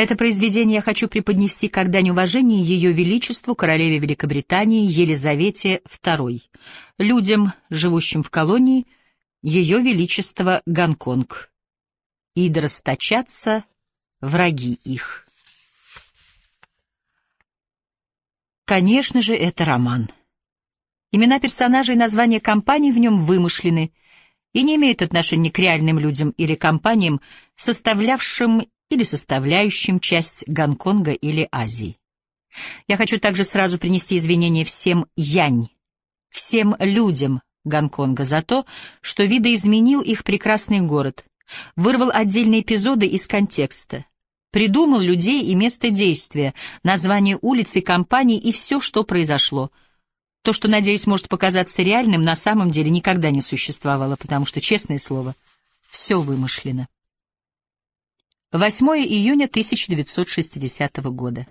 Это произведение я хочу преподнести как дань уважения Ее Величеству, королеве Великобритании Елизавете II, людям, живущим в колонии, Ее Величество Гонконг, и да расточатся враги их. Конечно же, это роман. Имена персонажей и названия компаний в нем вымышлены и не имеют отношения к реальным людям или компаниям, составлявшим или составляющим часть Гонконга или Азии. Я хочу также сразу принести извинения всем янь, всем людям Гонконга за то, что видоизменил их прекрасный город, вырвал отдельные эпизоды из контекста, придумал людей и место действия, название улиц и компаний и все, что произошло. То, что, надеюсь, может показаться реальным, на самом деле никогда не существовало, потому что, честное слово, все вымышлено. 8 июня 1960 года.